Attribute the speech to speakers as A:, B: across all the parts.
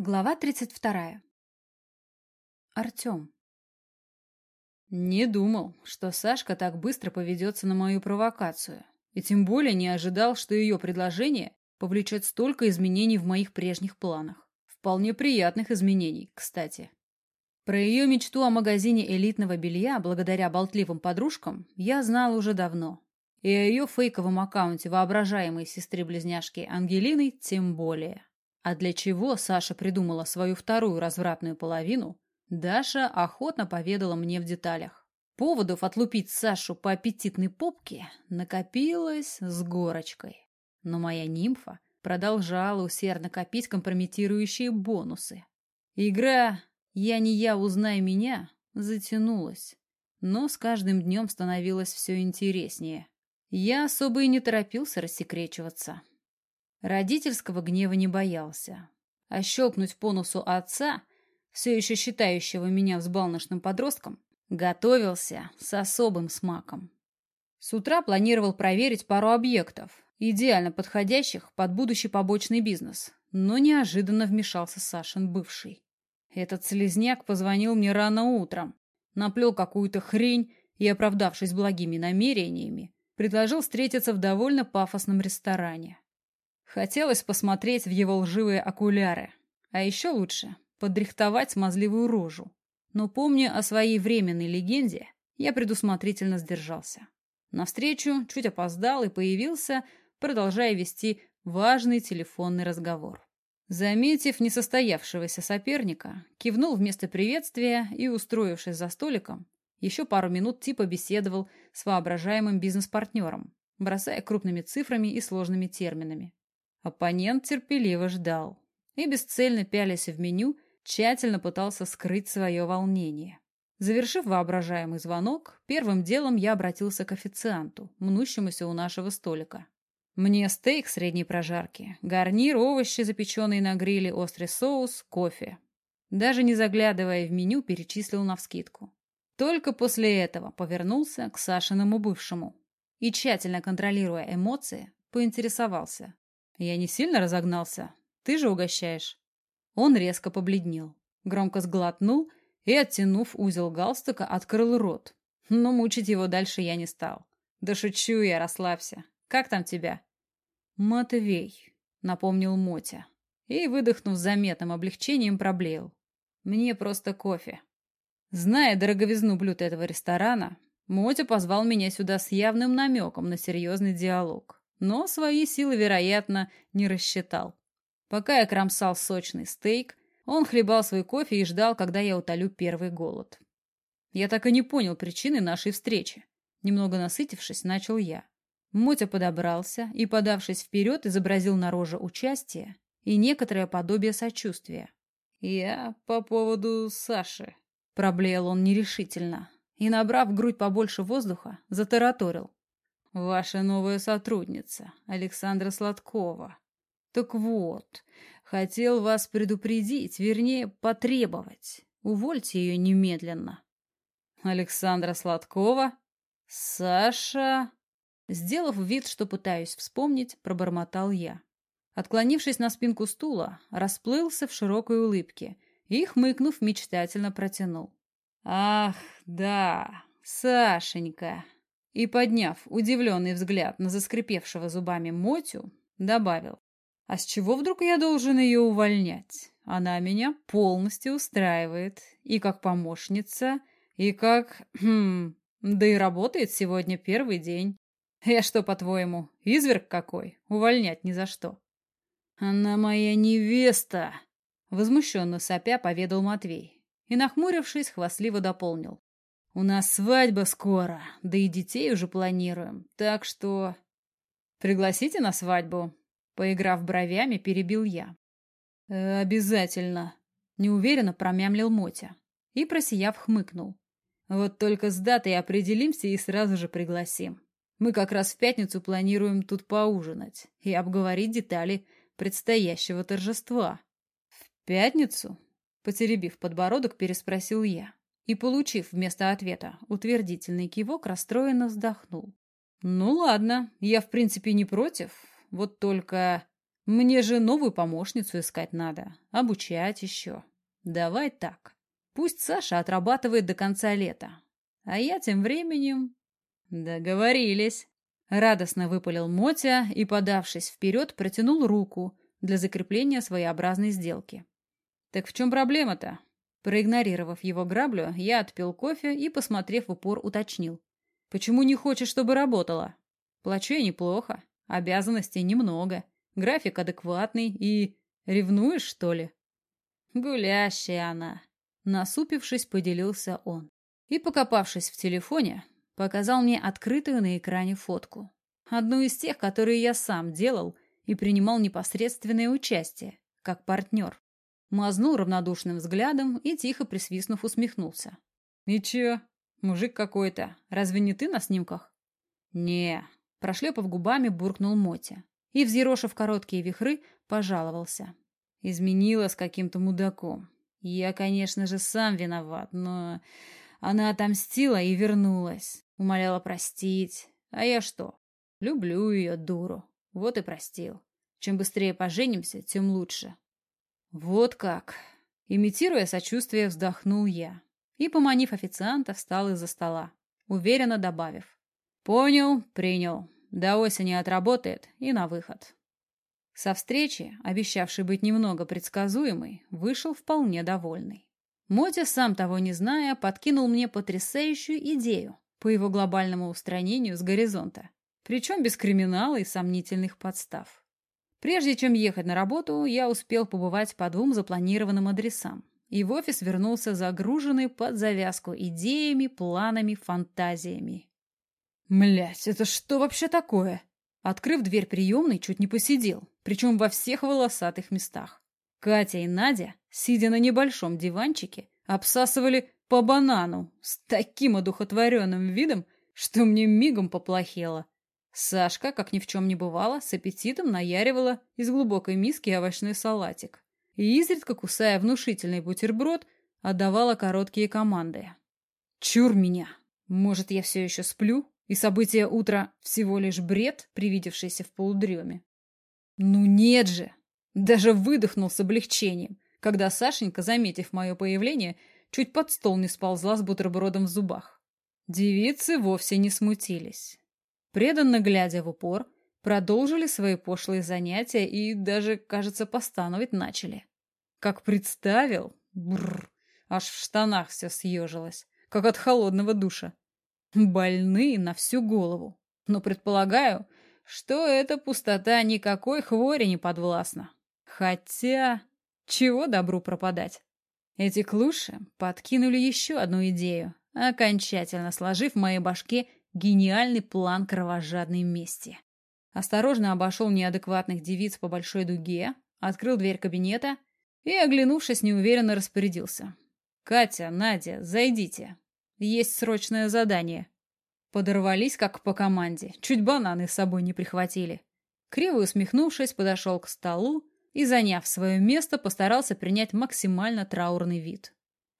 A: Глава 32. Артем.
B: Не думал, что Сашка так быстро поведется на мою провокацию. И тем более не ожидал, что ее предложение повлечет столько изменений в моих прежних планах. Вполне приятных изменений, кстати. Про ее мечту о магазине элитного белья, благодаря болтливым подружкам, я знал уже давно. И о ее фейковом аккаунте воображаемой сестры-близняшки Ангелины тем более. А для чего Саша придумала свою вторую развратную половину, Даша охотно поведала мне в деталях. Поводов отлупить Сашу по аппетитной попке накопилось с горочкой. Но моя нимфа продолжала усердно копить компрометирующие бонусы. Игра «Я не я, узнай меня» затянулась, но с каждым днем становилось все интереснее. Я особо и не торопился рассекречиваться. Родительского гнева не боялся. А щелкнуть по носу отца, все еще считающего меня взбалношным подростком, готовился с особым смаком. С утра планировал проверить пару объектов, идеально подходящих под будущий побочный бизнес, но неожиданно вмешался Сашин бывший. Этот слезняк позвонил мне рано утром, наплел какую-то хрень и, оправдавшись благими намерениями, предложил встретиться в довольно пафосном ресторане. Хотелось посмотреть в его лживые окуляры. А еще лучше — подрихтовать смазливую рожу. Но помня о своей временной легенде, я предусмотрительно сдержался. Навстречу чуть опоздал и появился, продолжая вести важный телефонный разговор. Заметив несостоявшегося соперника, кивнул вместо приветствия и, устроившись за столиком, еще пару минут типа беседовал с воображаемым бизнес-партнером, бросая крупными цифрами и сложными терминами. Оппонент терпеливо ждал и, бесцельно пялясь в меню, тщательно пытался скрыть свое волнение. Завершив воображаемый звонок, первым делом я обратился к официанту, мнущемуся у нашего столика. Мне стейк средней прожарки, гарнир, овощи, запеченные на гриле, острый соус, кофе. Даже не заглядывая в меню, перечислил навскидку. Только после этого повернулся к Сашиному бывшему и, тщательно контролируя эмоции, поинтересовался. Я не сильно разогнался. Ты же угощаешь. Он резко побледнел, громко сглотнул и, оттянув узел галстука, открыл рот. Но мучить его дальше я не стал. Да шучу я, расслабься. Как там тебя? Матвей, напомнил Мотя. И, выдохнув с заметным облегчением, проблеял. Мне просто кофе. Зная дороговизну блюд этого ресторана, Мотя позвал меня сюда с явным намеком на серьезный диалог но свои силы, вероятно, не рассчитал. Пока я кромсал сочный стейк, он хлебал свой кофе и ждал, когда я утолю первый голод. Я так и не понял причины нашей встречи. Немного насытившись, начал я. Мотя подобрался и, подавшись вперед, изобразил на роже участие и некоторое подобие сочувствия. «Я по поводу Саши», — проблеял он нерешительно и, набрав грудь побольше воздуха, затараторил. Ваша новая сотрудница, Александра Сладкова. Так вот, хотел вас предупредить, вернее, потребовать. Увольте ее немедленно. Александра Сладкова? Саша? Сделав вид, что пытаюсь вспомнить, пробормотал я. Отклонившись на спинку стула, расплылся в широкой улыбке и, хмыкнув, мечтательно протянул. «Ах, да, Сашенька!» И, подняв удивленный взгляд на заскрипевшего зубами Мотю, добавил. «А с чего вдруг я должен ее увольнять? Она меня полностью устраивает. И как помощница, и как... Хм, да и работает сегодня первый день. Я что, по-твоему, изверг какой? Увольнять ни за что». «Она моя невеста!» Возмущенно сопя поведал Матвей и, нахмурившись, хвастливо дополнил. У нас свадьба скоро, да и детей уже планируем, так что... Пригласите на свадьбу?» Поиграв бровями, перебил я. «Э, «Обязательно», — неуверенно промямлил Мотя и, просияв, хмыкнул. «Вот только с датой определимся и сразу же пригласим. Мы как раз в пятницу планируем тут поужинать и обговорить детали предстоящего торжества». «В пятницу?» — потеребив подбородок, переспросил я и, получив вместо ответа утвердительный кивок, расстроенно вздохнул. «Ну ладно, я в принципе не против, вот только...» Мне же новую помощницу искать надо, обучать еще. Давай так. Пусть Саша отрабатывает до конца лета. А я тем временем... Договорились. Радостно выпалил Мотя и, подавшись вперед, протянул руку для закрепления своеобразной сделки. Так в чем проблема-то? Проигнорировав его граблю, я отпил кофе и, посмотрев в упор, уточнил. Почему не хочешь, чтобы работала? Плачу я неплохо, обязанностей немного, график адекватный и... Ревнуешь, что ли? Гулящая она. Насупившись, поделился он. И, покопавшись в телефоне, показал мне открытую на экране фотку. Одну из тех, которые я сам делал и принимал непосредственное участие, как партнер. Мазнул равнодушным взглядом и, тихо присвистнув, усмехнулся. «И чё? Мужик какой-то. Разве не ты на снимках?» «Не». Прошлепав губами, буркнул Мотя. И, взъерошив короткие вихры, пожаловался. Изменила с каким-то мудаком. Я, конечно же, сам виноват, но... Она отомстила и вернулась. Умоляла простить. А я что? Люблю ее, дуру. Вот и простил. Чем быстрее поженимся, тем лучше. Вот как. Имитируя сочувствие, вздохнул я. И, поманив официанта, встал из-за стола, уверенно добавив. Понял, принял. До осени отработает и на выход. Со встречи, обещавшей быть немного предсказуемой, вышел вполне довольный. Мотя, сам того не зная, подкинул мне потрясающую идею по его глобальному устранению с горизонта, причем без криминала и сомнительных подстав. Прежде чем ехать на работу, я успел побывать по двум запланированным адресам, и в офис вернулся загруженный под завязку идеями, планами, фантазиями. Млять, это что вообще такое? Открыв дверь приемной, чуть не посидел, причем во всех волосатых местах. Катя и Надя, сидя на небольшом диванчике, обсасывали по банану с таким одухотворенным видом, что мне мигом поплохело. Сашка, как ни в чем не бывало, с аппетитом наяривала из глубокой миски овощной салатик. И изредка, кусая внушительный бутерброд, отдавала короткие команды. «Чур меня! Может, я все еще сплю?» И события утра всего лишь бред, привидевшийся в полудреме. Ну нет же! Даже выдохнул с облегчением, когда Сашенька, заметив мое появление, чуть под стол не сползла с бутербродом в зубах. Девицы вовсе не смутились. Преданно глядя в упор, продолжили свои пошлые занятия и даже, кажется, постановить начали. Как представил, бррр, аж в штанах все съежилось, как от холодного душа. Больные на всю голову. Но предполагаю, что эта пустота никакой хвори не подвластна. Хотя, чего добру пропадать? Эти клуши подкинули еще одну идею, окончательно сложив в моей башке гениальный план кровожадной мести. Осторожно обошел неадекватных девиц по большой дуге, открыл дверь кабинета и, оглянувшись, неуверенно распорядился. «Катя, Надя, зайдите. Есть срочное задание. Подорвались, как по команде. Чуть бананы с собой не прихватили. Криво усмехнувшись, подошел к столу и, заняв свое место, постарался принять максимально траурный вид.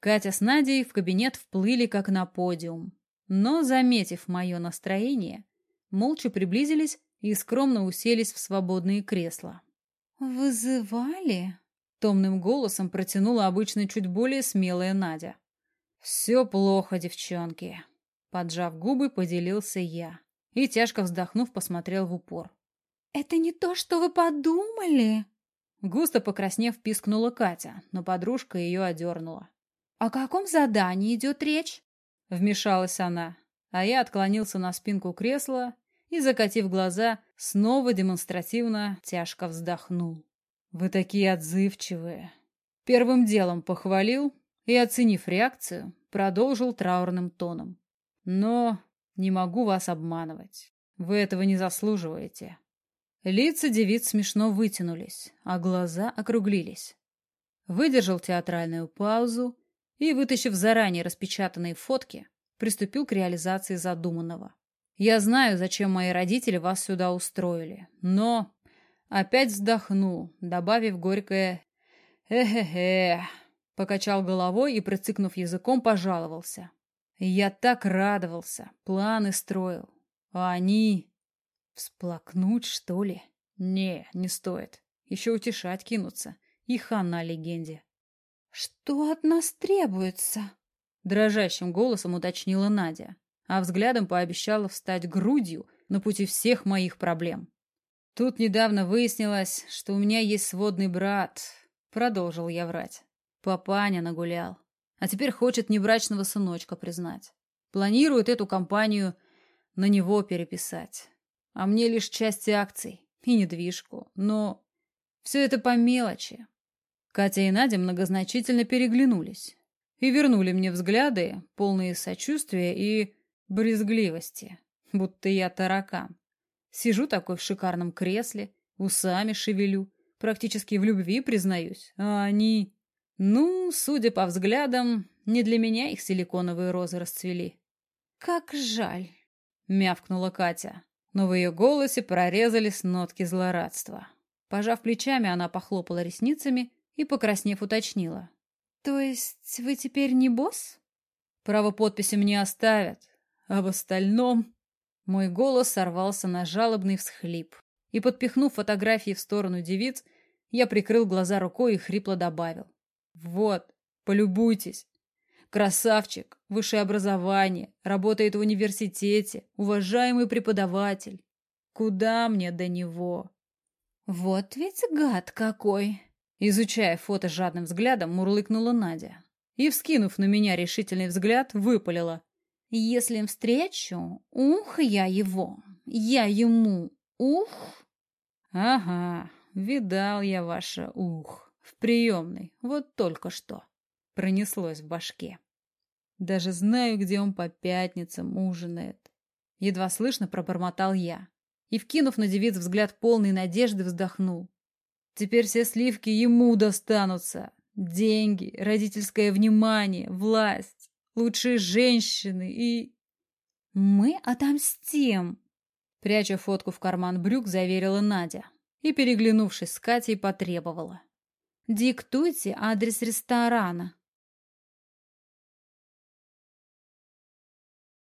B: Катя с Надей в кабинет вплыли, как на подиум. Но, заметив мое настроение, молча приблизились и скромно уселись в свободные кресла.
A: «Вызывали?»
B: — томным голосом протянула обычно чуть более смелая Надя. «Все плохо, девчонки», — поджав губы, поделился я и, тяжко вздохнув, посмотрел в упор.
A: «Это не то, что вы подумали?»
B: Густо покраснев, пискнула Катя, но подружка ее одернула.
A: «О каком задании идет речь?»
B: Вмешалась она, а я отклонился на спинку кресла и, закатив глаза, снова демонстративно тяжко вздохнул. «Вы такие отзывчивые!» Первым делом похвалил, и, оценив реакцию, продолжил траурным тоном. «Но не могу вас обманывать. Вы этого не заслуживаете». Лица девиц смешно вытянулись, а глаза округлились. Выдержал театральную паузу и, вытащив заранее распечатанные фотки, приступил к реализации задуманного. «Я знаю, зачем мои родители вас сюда устроили, но...» Опять вздохнул, добавив горькое «Эхе-хе». Покачал головой и, прицикнув языком, пожаловался. Я так радовался, планы строил. А они... Всплакнуть, что ли? Не, не стоит. Еще утешать кинуться. И хана легенде.
A: «Что от нас требуется?»
B: Дрожащим голосом уточнила Надя, а взглядом пообещала встать грудью на пути всех моих проблем. Тут недавно выяснилось, что у меня есть сводный брат. Продолжил я врать. Папаня нагулял. А теперь хочет небрачного сыночка признать. Планирует эту компанию на него переписать. А мне лишь части акций и недвижку. Но все это по мелочи. Катя и Надя многозначительно переглянулись и вернули мне взгляды, полные сочувствия и брезгливости, будто я таракан. Сижу такой в шикарном кресле, усами шевелю, практически в любви признаюсь, а они... Ну, судя по взглядам, не для меня их силиконовые розы расцвели.
A: «Как жаль!»
B: — мявкнула Катя, но в ее голосе прорезались нотки злорадства. Пожав плечами, она похлопала ресницами и, покраснев, уточнила.
A: «То есть вы теперь не босс?»
B: «Право подписи мне оставят, а в остальном...» Мой голос сорвался на жалобный всхлип, и, подпихнув фотографии в сторону девиц, я прикрыл глаза рукой и хрипло добавил. «Вот, полюбуйтесь. Красавчик, высшее образование, работает в университете, уважаемый преподаватель. Куда мне до него?»
A: «Вот ведь гад какой!»
B: Изучая фото жадным взглядом, мурлыкнула Надя. И, вскинув на меня решительный взгляд, выпалила.
A: «Если встречу, ух, я его, я ему, ух!»
B: «Ага, видал я ваше ух в приемной, вот только что!» Пронеслось в башке. «Даже знаю, где он по пятницам ужинает!» Едва слышно пробормотал я и, вкинув на девиц взгляд полной надежды, вздохнул. Теперь все сливки ему достанутся. Деньги, родительское внимание, власть, лучшие женщины и...
A: Мы отомстим,
B: пряча фотку в карман брюк, заверила Надя и, переглянувшись с Катей, потребовала.
A: «Диктуйте адрес ресторана».